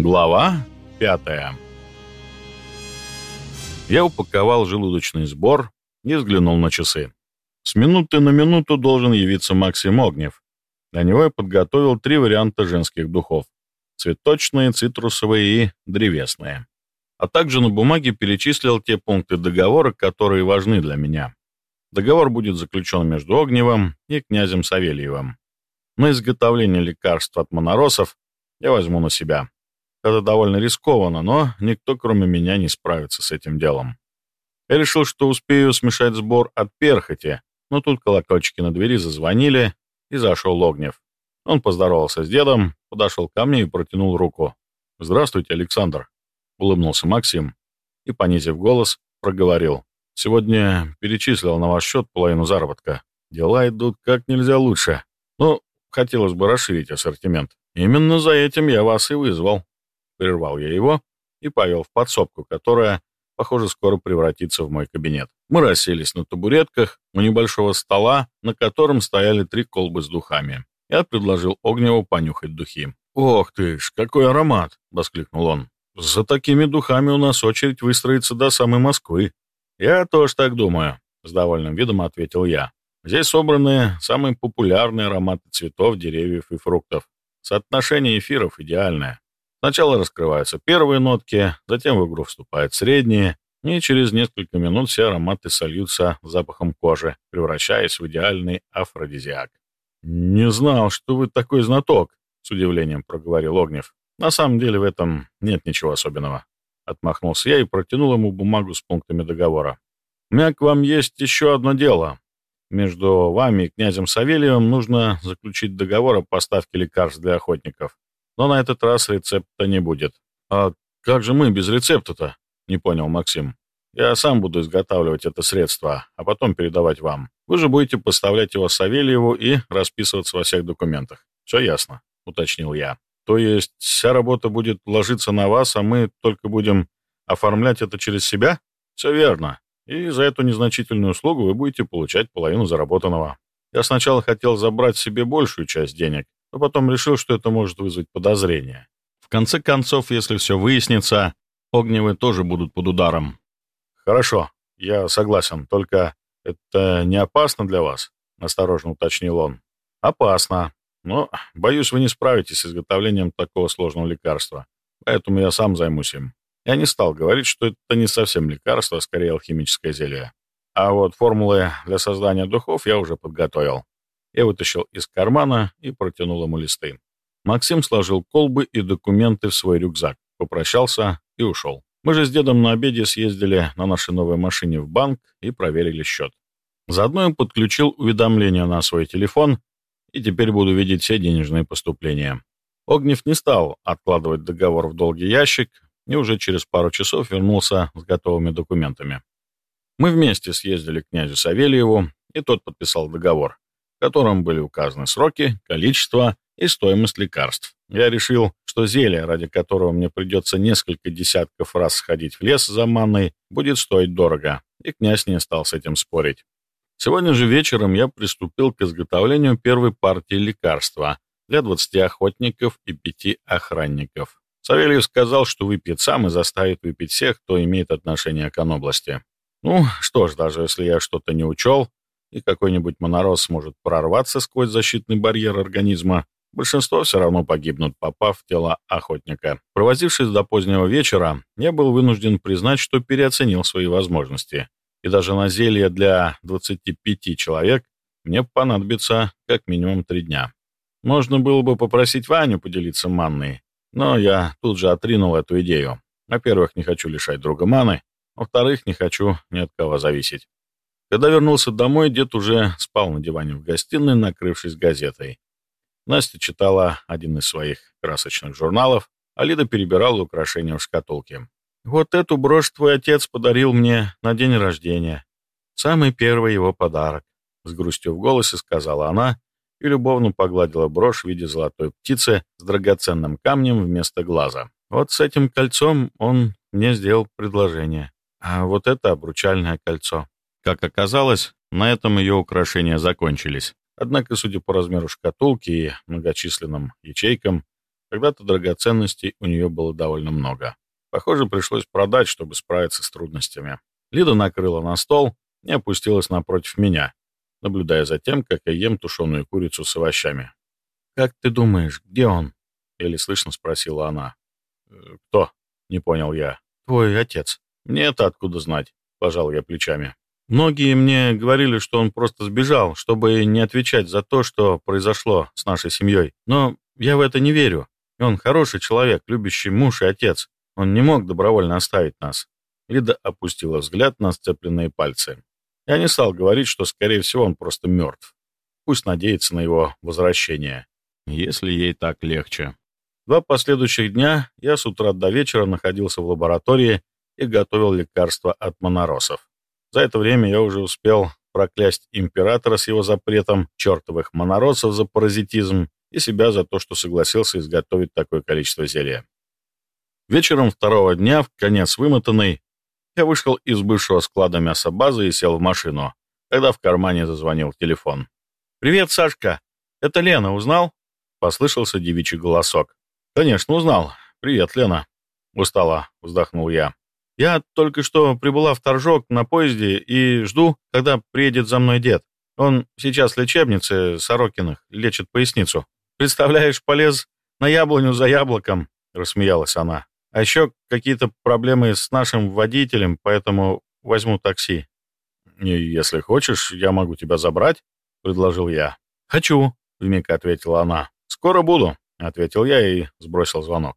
Глава пятая Я упаковал желудочный сбор и взглянул на часы. С минуты на минуту должен явиться Максим Огнев. Для него я подготовил три варианта женских духов. Цветочные, цитрусовые и древесные. А также на бумаге перечислил те пункты договора, которые важны для меня. Договор будет заключен между Огневым и князем Савельевым. На изготовление лекарств от моноросов я возьму на себя. Это довольно рискованно, но никто, кроме меня, не справится с этим делом. Я решил, что успею смешать сбор от перхоти, но тут колокольчики на двери зазвонили, и зашел Огнев. Он поздоровался с дедом, подошел ко мне и протянул руку. «Здравствуйте, Александр», — улыбнулся Максим и, понизив голос, проговорил. «Сегодня перечислил на ваш счет половину заработка. Дела идут как нельзя лучше. Ну, хотелось бы расширить ассортимент. Именно за этим я вас и вызвал». Прервал я его и повел в подсобку, которая, похоже, скоро превратится в мой кабинет. Мы расселись на табуретках у небольшого стола, на котором стояли три колбы с духами. Я предложил Огневу понюхать духи. «Ох ты ж, какой аромат!» — воскликнул он. «За такими духами у нас очередь выстроится до самой Москвы». «Я тоже так думаю», — с довольным видом ответил я. «Здесь собраны самые популярные ароматы цветов, деревьев и фруктов. Соотношение эфиров идеальное. Сначала раскрываются первые нотки, затем в игру вступают средние, и через несколько минут все ароматы сольются запахом кожи, превращаясь в идеальный афродизиак. «Не знал, что вы такой знаток», — с удивлением проговорил Огнев. «На самом деле в этом нет ничего особенного». Отмахнулся я и протянул ему бумагу с пунктами договора. «У меня к вам есть еще одно дело. Между вами и князем Савельевым нужно заключить договор о поставке лекарств для охотников. Но на этот раз рецепта не будет. А как же мы без рецепта-то? Не понял Максим. Я сам буду изготавливать это средство, а потом передавать вам. Вы же будете поставлять его Савельеву и расписываться во всех документах. Все ясно, уточнил я. То есть вся работа будет ложиться на вас, а мы только будем оформлять это через себя? Все верно. И за эту незначительную услугу вы будете получать половину заработанного. Я сначала хотел забрать себе большую часть денег, но потом решил, что это может вызвать подозрение. В конце концов, если все выяснится, Огневы тоже будут под ударом. «Хорошо, я согласен, только это не опасно для вас?» — осторожно уточнил он. «Опасно, но, боюсь, вы не справитесь с изготовлением такого сложного лекарства, поэтому я сам займусь им. Я не стал говорить, что это не совсем лекарство, а скорее алхимическое зелье. А вот формулы для создания духов я уже подготовил. Я вытащил из кармана и протянул ему листы. Максим сложил колбы и документы в свой рюкзак, попрощался и ушел. Мы же с дедом на обеде съездили на нашей новой машине в банк и проверили счет. Заодно я подключил уведомления на свой телефон, и теперь буду видеть все денежные поступления. Огнев не стал откладывать договор в долгий ящик и уже через пару часов вернулся с готовыми документами. Мы вместе съездили к князю Савельеву, и тот подписал договор в котором были указаны сроки, количество и стоимость лекарств. Я решил, что зелье, ради которого мне придется несколько десятков раз сходить в лес за манной, будет стоить дорого, и князь не стал с этим спорить. Сегодня же вечером я приступил к изготовлению первой партии лекарства для 20 охотников и 5 охранников. Савельев сказал, что выпьет сам и заставит выпить всех, кто имеет отношение к области. Ну, что ж, даже если я что-то не учел, и какой-нибудь монорос сможет прорваться сквозь защитный барьер организма, большинство все равно погибнут, попав в тело охотника. Провозившись до позднего вечера, я был вынужден признать, что переоценил свои возможности. И даже на зелье для 25 человек мне понадобится как минимум три дня. Можно было бы попросить Ваню поделиться манной, но я тут же отринул эту идею. Во-первых, не хочу лишать друга маны, во-вторых, не хочу ни от кого зависеть. Когда вернулся домой, дед уже спал на диване в гостиной, накрывшись газетой. Настя читала один из своих красочных журналов, а Лида перебирала украшения в шкатулке. «Вот эту брошь твой отец подарил мне на день рождения. Самый первый его подарок», — с грустью в голосе сказала она и любовно погладила брошь в виде золотой птицы с драгоценным камнем вместо глаза. «Вот с этим кольцом он мне сделал предложение. А вот это обручальное кольцо. Как оказалось, на этом ее украшения закончились. Однако, судя по размеру шкатулки и многочисленным ячейкам, Когда-то драгоценностей у нее было довольно много. Похоже, пришлось продать, чтобы справиться с трудностями. Лида накрыла на стол и опустилась напротив меня, наблюдая за тем, как я ем тушеную курицу с овощами. «Как ты думаешь, где он?» — еле слышно спросила она. «Э, «Кто?» — не понял я. «Твой отец». «Мне это откуда знать?» — пожал я плечами. Многие мне говорили, что он просто сбежал, чтобы не отвечать за то, что произошло с нашей семьей. Но я в это не верю. Он хороший человек, любящий муж и отец. Он не мог добровольно оставить нас. Лида опустила взгляд на сцепленные пальцы. Я не стал говорить, что, скорее всего, он просто мертв. Пусть надеется на его возвращение, если ей так легче. Два последующих дня я с утра до вечера находился в лаборатории и готовил лекарства от моноросов. За это время я уже успел проклясть императора с его запретом, чертовых моноросов за паразитизм и себя за то, что согласился изготовить такое количество зелья. Вечером второго дня, в конец вымотанный, я вышел из бывшего склада мясобазы и сел в машину, когда в кармане зазвонил телефон. «Привет, Сашка! Это Лена, узнал?» — послышался девичий голосок. «Конечно, узнал. Привет, Лена!» — устало вздохнул я. Я только что прибыла в Торжок на поезде и жду, когда приедет за мной дед. Он сейчас в лечебнице Сорокиных, лечит поясницу. Представляешь, полез на яблоню за яблоком, рассмеялась она. А еще какие-то проблемы с нашим водителем, поэтому возьму такси. Если хочешь, я могу тебя забрать, предложил я. Хочу, вмиг ответила она. Скоро буду, ответил я и сбросил звонок.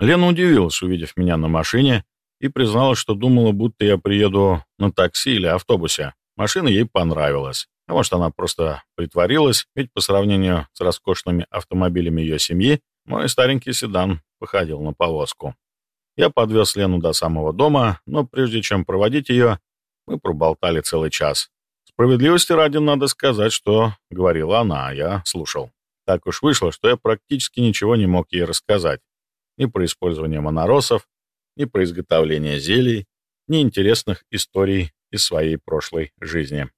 Лена удивилась, увидев меня на машине, и призналась, что думала, будто я приеду на такси или автобусе. Машина ей понравилась. А может, она просто притворилась, ведь по сравнению с роскошными автомобилями ее семьи, мой старенький седан походил на повозку. Я подвез Лену до самого дома, но прежде чем проводить ее, мы проболтали целый час. Справедливости ради надо сказать, что говорила она, а я слушал. Так уж вышло, что я практически ничего не мог ей рассказать. Ни про использование моноросов, ни про изготовление зелий, ни интересных историй из своей прошлой жизни.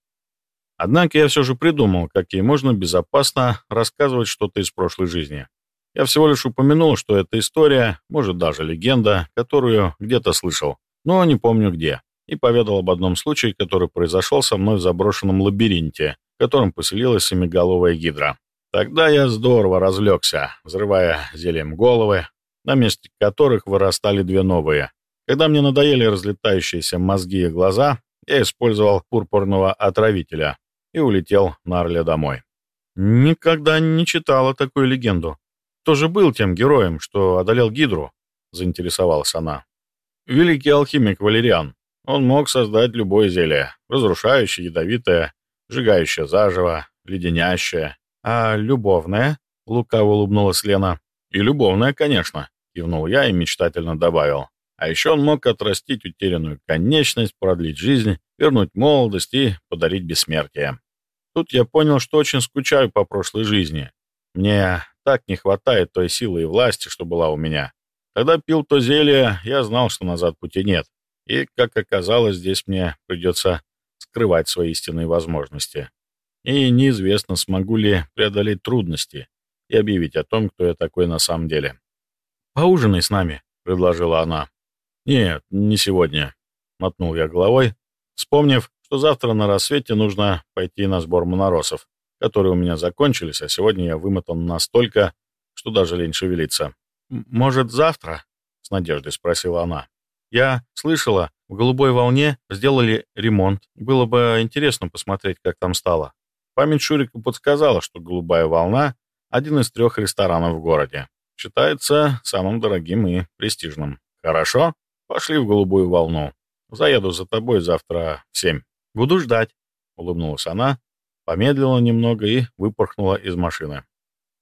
Однако я все же придумал, как ей можно безопасно рассказывать что-то из прошлой жизни. Я всего лишь упомянул, что это история, может даже легенда, которую где-то слышал, но не помню где, и поведал об одном случае, который произошел со мной в заброшенном лабиринте, в котором поселилась семиголовая гидра. Тогда я здорово разлегся, взрывая зельем головы, на месте которых вырастали две новые. Когда мне надоели разлетающиеся мозги и глаза, я использовал пурпурного отравителя и улетел на Орле домой. «Никогда не читала такую легенду. Кто же был тем героем, что одолел Гидру?» — заинтересовалась она. «Великий алхимик Валериан. Он мог создать любое зелье, разрушающее, ядовитое, сжигающее заживо, леденящее. А любовное?» — лукаво улыбнулась Лена. «И любовное, конечно. Кивнул я и мечтательно добавил. А еще он мог отрастить утерянную конечность, продлить жизнь, вернуть молодость и подарить бессмертие. Тут я понял, что очень скучаю по прошлой жизни. Мне так не хватает той силы и власти, что была у меня. Когда пил то зелье, я знал, что назад пути нет. И, как оказалось, здесь мне придется скрывать свои истинные возможности. И неизвестно, смогу ли преодолеть трудности и объявить о том, кто я такой на самом деле. «Поужинай с нами», — предложила она. «Нет, не сегодня», — мотнул я головой, вспомнив, что завтра на рассвете нужно пойти на сбор моноросов, которые у меня закончились, а сегодня я вымотан настолько, что даже лень шевелиться. «Может, завтра?» — с надеждой спросила она. «Я слышала, в «Голубой волне» сделали ремонт. Было бы интересно посмотреть, как там стало». Память Шурика подсказала, что «Голубая волна» — один из трех ресторанов в городе. Считается самым дорогим и престижным. Хорошо? Пошли в голубую волну. Заеду за тобой завтра в семь. Буду ждать. Улыбнулась она, помедлила немного и выпорхнула из машины.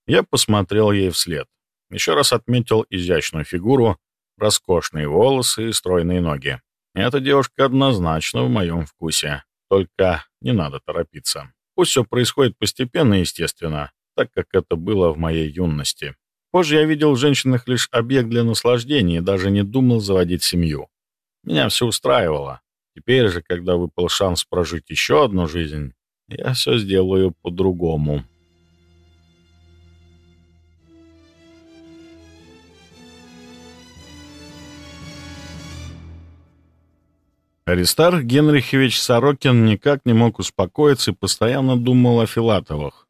Я посмотрел ей вслед. Еще раз отметил изящную фигуру, роскошные волосы и стройные ноги. Эта девушка однозначно в моем вкусе. Только не надо торопиться. Пусть все происходит постепенно и естественно, так как это было в моей юности. Позже я видел в женщинах лишь объект для наслаждения и даже не думал заводить семью. Меня все устраивало. Теперь же, когда выпал шанс прожить еще одну жизнь, я все сделаю по-другому. Аристарх Генрихович Сорокин никак не мог успокоиться и постоянно думал о Филатовых.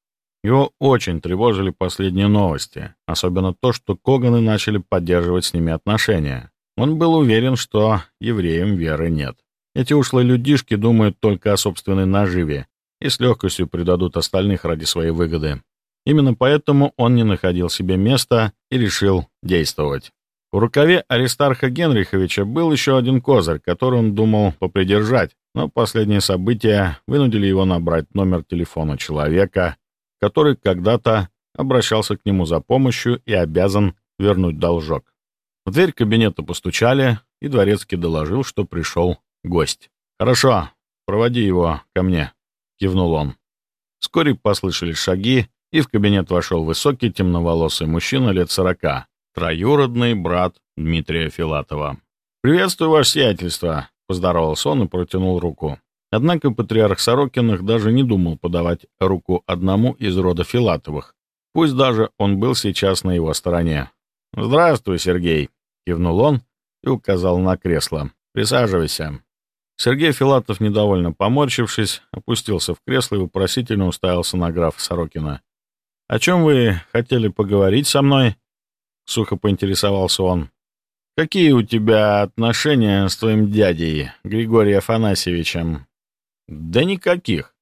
Его очень тревожили последние новости, особенно то, что Коганы начали поддерживать с ними отношения. Он был уверен, что евреям веры нет. Эти ушлые людишки думают только о собственной наживе и с легкостью предадут остальных ради своей выгоды. Именно поэтому он не находил себе места и решил действовать. В рукаве Аристарха Генриховича был еще один козырь, который он думал попридержать, но последние события вынудили его набрать номер телефона человека, который когда-то обращался к нему за помощью и обязан вернуть должок. В дверь кабинета постучали, и Дворецкий доложил, что пришел гость. «Хорошо, проводи его ко мне», — кивнул он. Вскоре послышались шаги, и в кабинет вошел высокий темноволосый мужчина лет сорока, троюродный брат Дмитрия Филатова. «Приветствую, ваше сиятельство», — поздоровался он и протянул руку. Однако патриарх Сорокиных даже не думал подавать руку одному из рода Филатовых, пусть даже он был сейчас на его стороне. «Здравствуй, Сергей», — кивнул он и указал на кресло. «Присаживайся». Сергей Филатов, недовольно поморщившись, опустился в кресло и вопросительно уставился на графа Сорокина. «О чем вы хотели поговорить со мной?» — сухо поинтересовался он. «Какие у тебя отношения с твоим дядей, Григорием Афанасьевичем?» «Да никаких.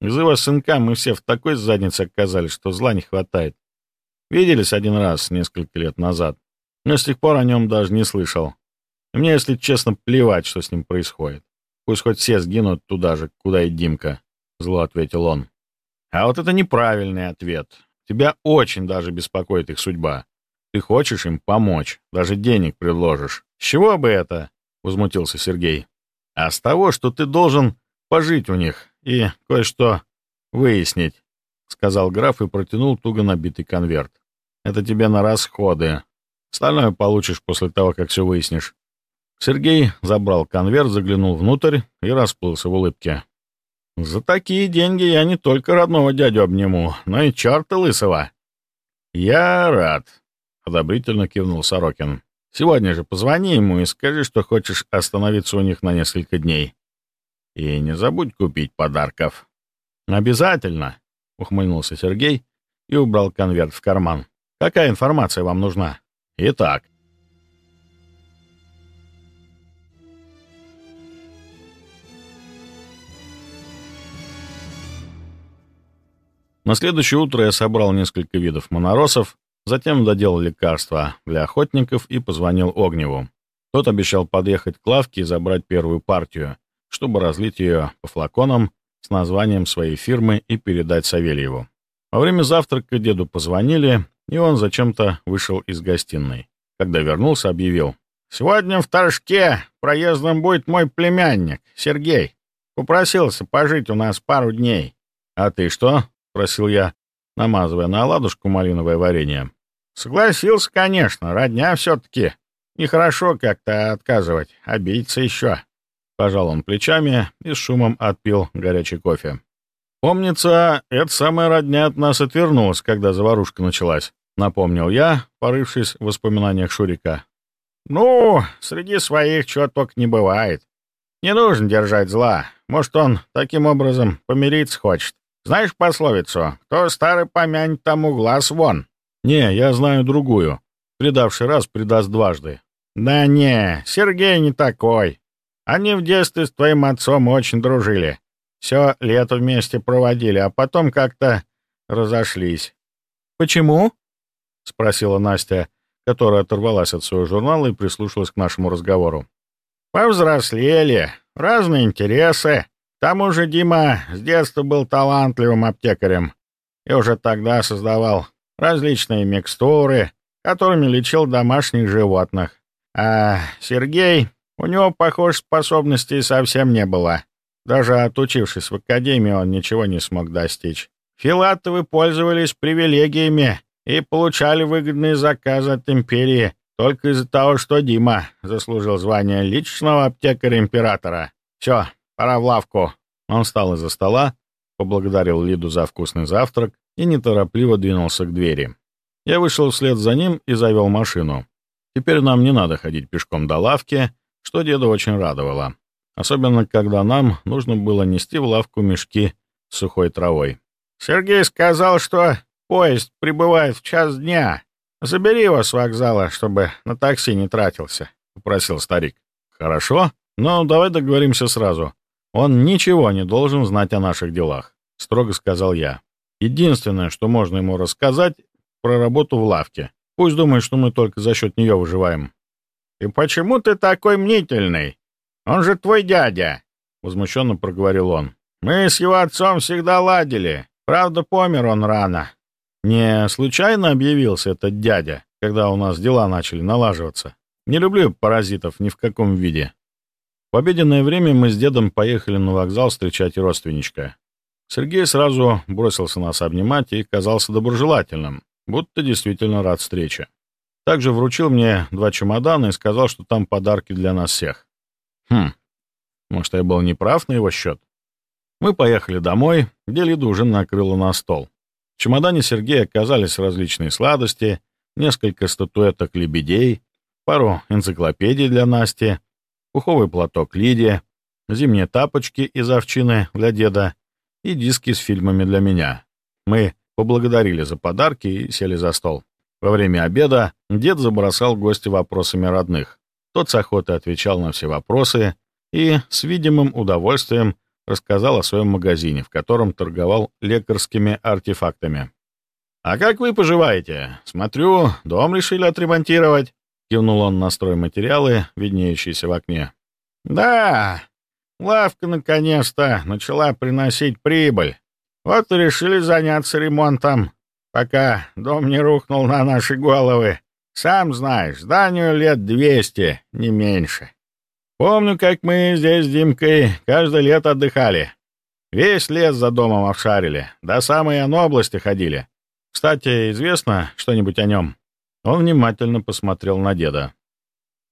Из-за его сынка мы все в такой заднице оказались, что зла не хватает. Виделись один раз, несколько лет назад, но с тех пор о нем даже не слышал. И мне, если честно, плевать, что с ним происходит. Пусть хоть все сгинут туда же, куда и Димка», — зло ответил он. «А вот это неправильный ответ. Тебя очень даже беспокоит их судьба. Ты хочешь им помочь, даже денег предложишь. С чего бы это?» — возмутился Сергей. «А с того, что ты должен пожить у них и кое-что выяснить», — сказал граф и протянул туго набитый конверт. «Это тебе на расходы. Остальное получишь после того, как все выяснишь». Сергей забрал конверт, заглянул внутрь и расплылся в улыбке. «За такие деньги я не только родного дядю обниму, но и черта лысого». «Я рад», — одобрительно кивнул Сорокин. «Сегодня же позвони ему и скажи, что хочешь остановиться у них на несколько дней. И не забудь купить подарков». «Обязательно», — ухмыльнулся Сергей и убрал конверт в карман. «Какая информация вам нужна?» «Итак». На следующее утро я собрал несколько видов моноросов, затем доделал лекарства для охотников и позвонил Огневу. Тот обещал подъехать к лавке и забрать первую партию, чтобы разлить ее по флаконам с названием своей фирмы и передать Савельеву. Во время завтрака деду позвонили, и он зачем-то вышел из гостиной. Когда вернулся, объявил. «Сегодня в Торжке проездом будет мой племянник, Сергей. Попросился пожить у нас пару дней. А ты что?» — спросил я, намазывая на оладушку малиновое варенье. «Согласился, конечно. Родня все-таки. Нехорошо как-то отказывать. Обидеться еще». Пожал он плечами и с шумом отпил горячий кофе. «Помнится, эта самая родня от нас отвернулась, когда заварушка началась», — напомнил я, порывшись в воспоминаниях Шурика. «Ну, среди своих чего только не бывает. Не нужно держать зла. Может, он таким образом помириться хочет. Знаешь пословицу? Кто старый помянет, тому глаз вон». «Не, я знаю другую. Предавший раз предаст дважды». «Да не, Сергей не такой. Они в детстве с твоим отцом очень дружили. Все лето вместе проводили, а потом как-то разошлись. «Почему?» — спросила Настя, которая оторвалась от своего журнала и прислушалась к нашему разговору. «Повзрослели, разные интересы. К тому же Дима с детства был талантливым аптекарем и уже тогда создавал различные микстуры, которыми лечил домашних животных. А Сергей у него, похоже, способностей совсем не было. Даже отучившись в академии, он ничего не смог достичь. Филатовы пользовались привилегиями и получали выгодные заказы от империи только из-за того, что Дима заслужил звание личного аптекаря императора. Все, пора в лавку. Он встал из-за стола, поблагодарил Лиду за вкусный завтрак и неторопливо двинулся к двери. Я вышел вслед за ним и завел машину. Теперь нам не надо ходить пешком до лавки, что деда очень радовало. особенно когда нам нужно было нести в лавку мешки с сухой травой. «Сергей сказал, что поезд прибывает в час дня. Забери его с вокзала, чтобы на такси не тратился», — попросил старик. «Хорошо, но давай договоримся сразу. Он ничего не должен знать о наших делах», — строго сказал я. «Единственное, что можно ему рассказать, про работу в лавке. Пусть думает, что мы только за счет нее выживаем». «И почему ты такой мнительный? Он же твой дядя», — возмущенно проговорил он. «Мы с его отцом всегда ладили. Правда, помер он рано». Не случайно объявился этот дядя, когда у нас дела начали налаживаться. Не люблю паразитов ни в каком виде. В обеденное время мы с дедом поехали на вокзал встречать родственничка. Сергей сразу бросился нас обнимать и казался доброжелательным, будто действительно рад встрече. Также вручил мне два чемодана и сказал, что там подарки для нас всех. Хм, может, я был неправ на его счет? Мы поехали домой, где Лида уже накрыла на стол. В чемодане Сергея оказались различные сладости, несколько статуэток лебедей, пару энциклопедий для Насти, пуховый платок Лидии, зимние тапочки из овчины для деда и диски с фильмами для меня. Мы поблагодарили за подарки и сели за стол. Во время обеда дед забросал гостя вопросами родных. Тот с охотой отвечал на все вопросы и с видимым удовольствием рассказал о своем магазине, в котором торговал лекарскими артефактами. «А как вы поживаете? Смотрю, дом решили отремонтировать», — кивнул он на стройматериалы, виднеющиеся в окне. «Да, лавка наконец-то начала приносить прибыль. Вот и решили заняться ремонтом, пока дом не рухнул на наши головы. Сам знаешь, зданию лет двести, не меньше. Помню, как мы здесь с Димкой каждое лето отдыхали. Весь лес за домом обшарили, до самой области ходили. Кстати, известно что-нибудь о нем?» Он внимательно посмотрел на деда.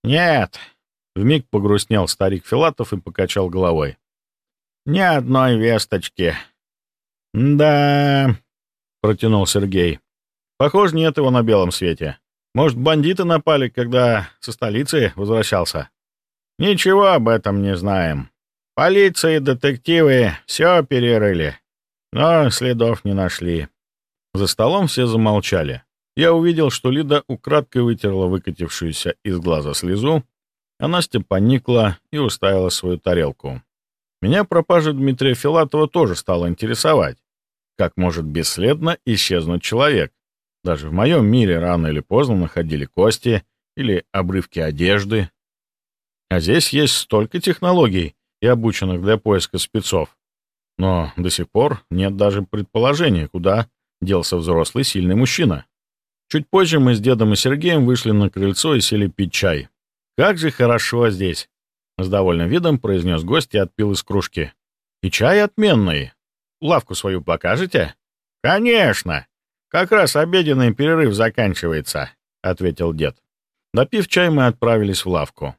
«Нет», — вмиг погрустнел старик Филатов и покачал головой. «Ни одной весточки». «Да», — протянул Сергей. «Похоже, нет его на белом свете. Может, бандиты напали, когда со столицы возвращался?» Ничего об этом не знаем. Полиция и детективы все перерыли, но следов не нашли. За столом все замолчали. Я увидел, что Лида украдкой вытерла выкатившуюся из глаза слезу, а Настя поникла и уставила свою тарелку. Меня пропажа Дмитрия Филатова тоже стала интересовать. Как может бесследно исчезнуть человек? Даже в моем мире рано или поздно находили кости или обрывки одежды, а здесь есть столько технологий и обученных для поиска спецов. Но до сих пор нет даже предположения, куда делся взрослый сильный мужчина. Чуть позже мы с дедом и Сергеем вышли на крыльцо и сели пить чай. «Как же хорошо здесь!» — с довольным видом произнес гость и отпил из кружки. «И чай отменный. Лавку свою покажете?» «Конечно! Как раз обеденный перерыв заканчивается», — ответил дед. Допив чай, мы отправились в лавку.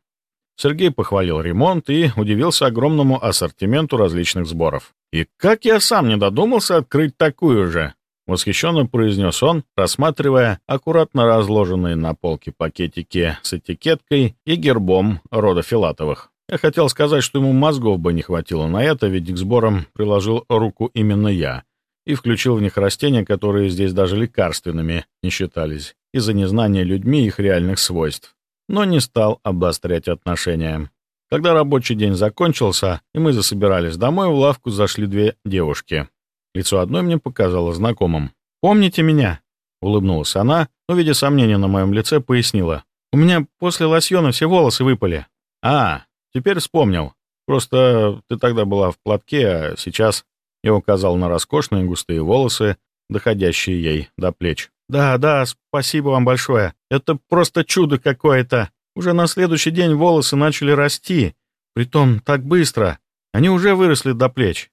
Сергей похвалил ремонт и удивился огромному ассортименту различных сборов. «И как я сам не додумался открыть такую же!» — восхищенно произнес он, рассматривая аккуратно разложенные на полке пакетики с этикеткой и гербом рода Филатовых. Я хотел сказать, что ему мозгов бы не хватило на это, ведь к сборам приложил руку именно я и включил в них растения, которые здесь даже лекарственными не считались, из-за незнания людьми их реальных свойств но не стал обострять отношения. Когда рабочий день закончился, и мы засобирались домой, в лавку зашли две девушки. Лицо одной мне показало знакомым. «Помните меня?» — улыбнулась она, но, видя сомнения на моем лице, пояснила. «У меня после лосьона все волосы выпали». «А, теперь вспомнил. Просто ты тогда была в платке, а сейчас...» Я указал на роскошные густые волосы, доходящие ей до плеч. «Да, да, спасибо вам большое. Это просто чудо какое-то. Уже на следующий день волосы начали расти. Притом так быстро. Они уже выросли до плеч».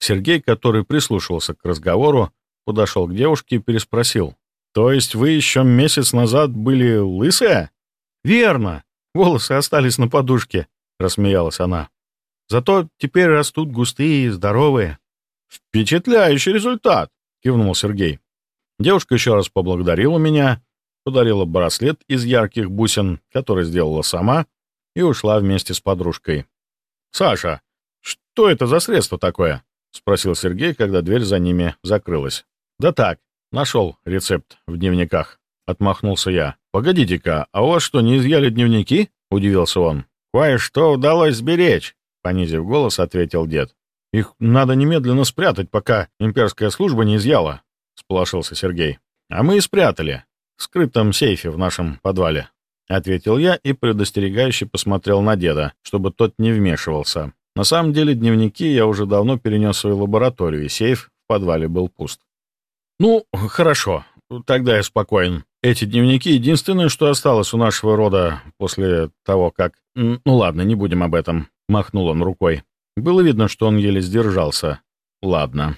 Сергей, который прислушивался к разговору, подошел к девушке и переспросил. «То есть вы еще месяц назад были лысая?» «Верно. Волосы остались на подушке», — рассмеялась она. «Зато теперь растут густые здоровые». «Впечатляющий результат», — кивнул Сергей. Девушка еще раз поблагодарила меня, подарила браслет из ярких бусин, который сделала сама, и ушла вместе с подружкой. Саша, что это за средство такое?» — спросил Сергей, когда дверь за ними закрылась. «Да так, нашел рецепт в дневниках», — отмахнулся я. «Погодите-ка, а у вас что, не изъяли дневники?» — удивился он. «Кое-что удалось сберечь», — понизив голос, ответил дед. «Их надо немедленно спрятать, пока имперская служба не изъяла», — сполошился Сергей. «А мы и спрятали. В скрытом сейфе в нашем подвале», — ответил я и предостерегающе посмотрел на деда, чтобы тот не вмешивался. На самом деле дневники я уже давно перенес в свою лабораторию, и сейф в подвале был пуст. «Ну, хорошо, тогда я спокоен. Эти дневники — единственное, что осталось у нашего рода после того, как... Ну ладно, не будем об этом», — махнул он рукой. Было видно, что он еле сдержался. Ладно.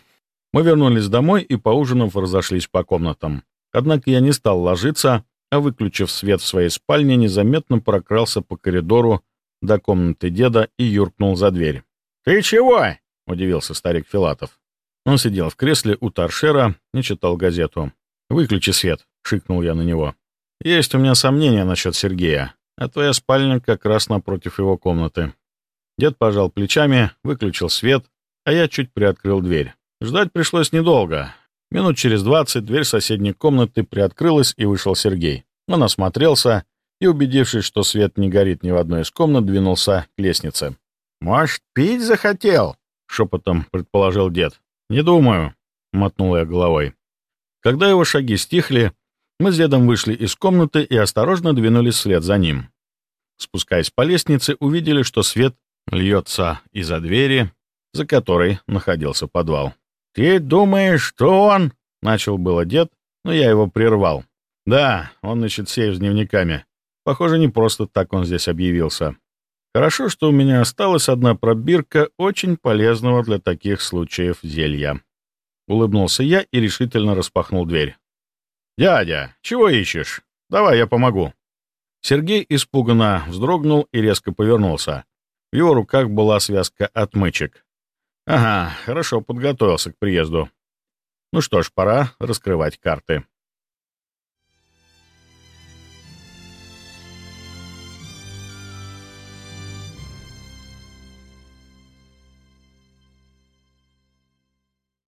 Мы вернулись домой и, поужинав, разошлись по комнатам. Однако я не стал ложиться, а, выключив свет в своей спальне, незаметно прокрался по коридору до комнаты деда и юркнул за дверь. «Ты чего?» — удивился старик Филатов. Он сидел в кресле у торшера и читал газету. «Выключи свет», — шикнул я на него. «Есть у меня сомнения насчет Сергея, а твоя спальня как раз напротив его комнаты». Дед пожал плечами, выключил свет, а я чуть приоткрыл дверь. Ждать пришлось недолго. Минут через двадцать дверь соседней комнаты приоткрылась, и вышел Сергей. Он осмотрелся и, убедившись, что свет не горит ни в одной из комнат, двинулся к лестнице. «Может, пить захотел?» — шепотом предположил дед. «Не думаю», — мотнул я головой. Когда его шаги стихли, мы с дедом вышли из комнаты и осторожно двинулись вслед за ним. Спускаясь по лестнице, увидели, что свет льется из-за двери, за которой находился подвал. «Ты думаешь, что он...» — начал было дед, но я его прервал. «Да, он ищет сейф с дневниками. Похоже, не просто так он здесь объявился. Хорошо, что у меня осталась одна пробирка очень полезного для таких случаев зелья». Улыбнулся я и решительно распахнул дверь. «Дядя, чего ищешь? Давай я помогу». Сергей испуганно вздрогнул и резко повернулся. В его руках была связка отмычек. Ага, хорошо подготовился к приезду. Ну что ж, пора раскрывать карты.